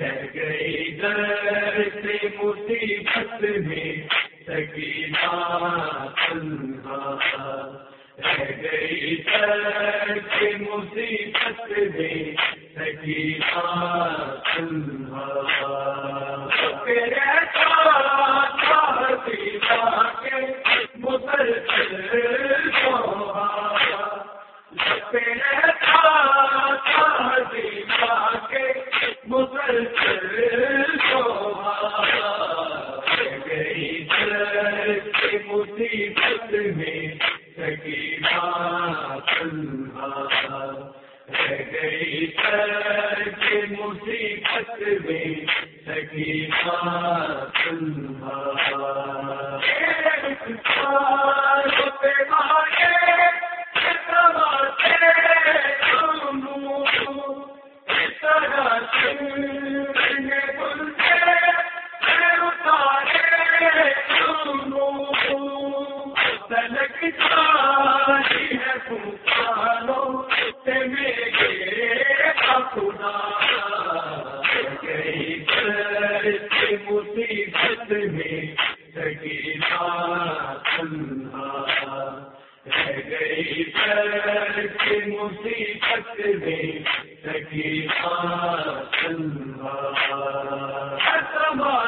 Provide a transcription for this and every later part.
رہ گئی در سے مصیبت میں سکینہ تنہا رہ گئی در سے مصیبت میں سکینہ تنہا مصیبت گئی سر کے مصیبت میں سکی ماں مصیبت میں سکینہ تنہا رہ گئی سر کی مصیبت میں تنہا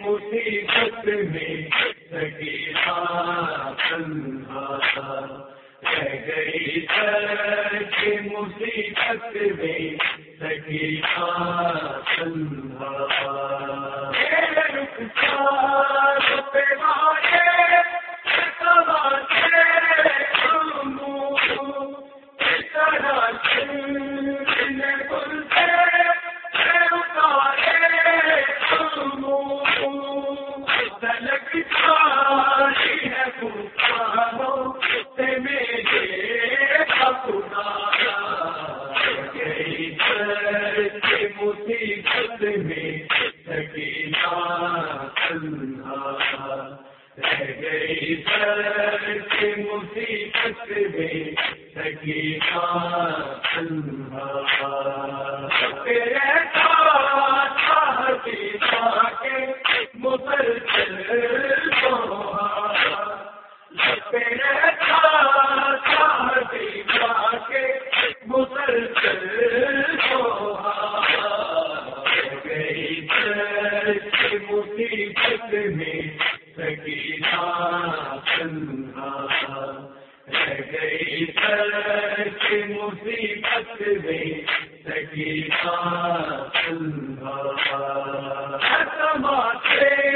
مصیبت میں گئی سر کی مصیبت میں مصیبت میں سکینہ تنہا رہ گئی سر کی مصیبت میں سکینہ تنہا مسلسل مصیبت کی مصیبت میں سکینہ تنہا۔ سماتے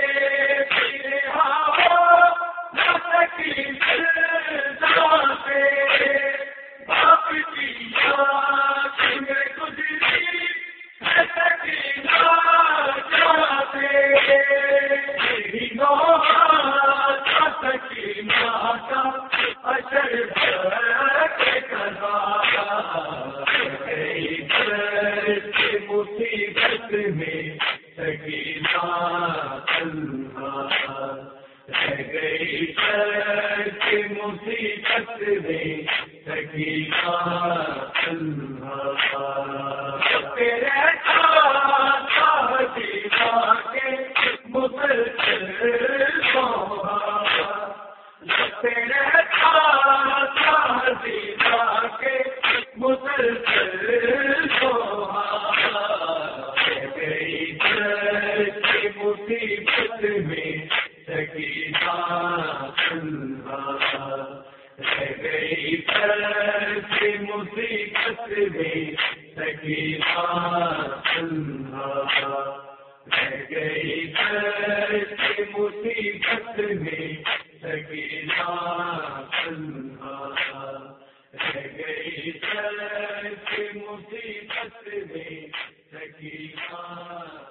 بھی مصیبت میں سکیلا گئی مصیبت میں سکیلا